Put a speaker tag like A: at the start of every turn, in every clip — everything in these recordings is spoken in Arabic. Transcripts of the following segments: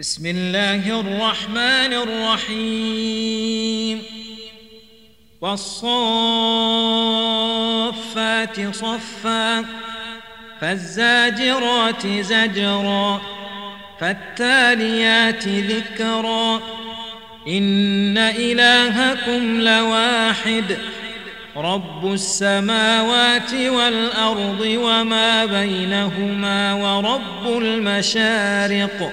A: بسم الله الرحمن الرحيم. والصفات صفا فالزاجرات زجرا فالتاليات ذكرا. إن إلهكم لواحد رب السماوات والأرض وما بينهما ورب المشارق.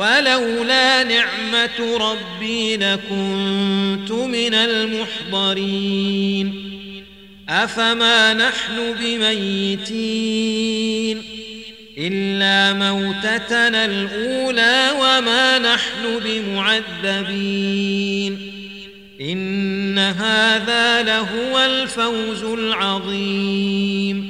A: ولولا نعمة ربي لكنت من المحضرين. أفما نحن بميتين؟ إلا موتتنا الأولى وما نحن بمعذبين. إن هذا لهو الفوز العظيم.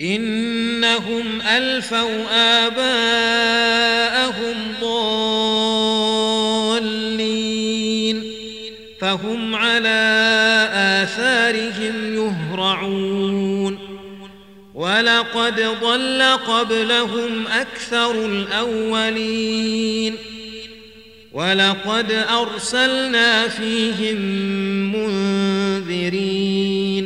A: إنهم ألفوا آباءهم ضالين فهم على آثارهم يهرعون ولقد ضل قبلهم أكثر الأولين ولقد أرسلنا فيهم منذرين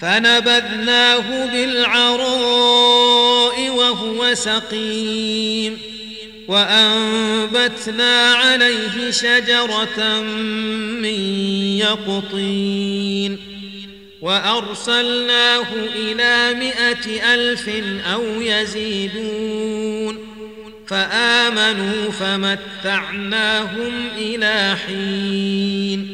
A: فنبذناه بالعراء وهو سقيم وأنبتنا عليه شجرة من يقطين وأرسلناه إلى مئة ألف أو يزيدون فآمنوا فمتعناهم إلى حين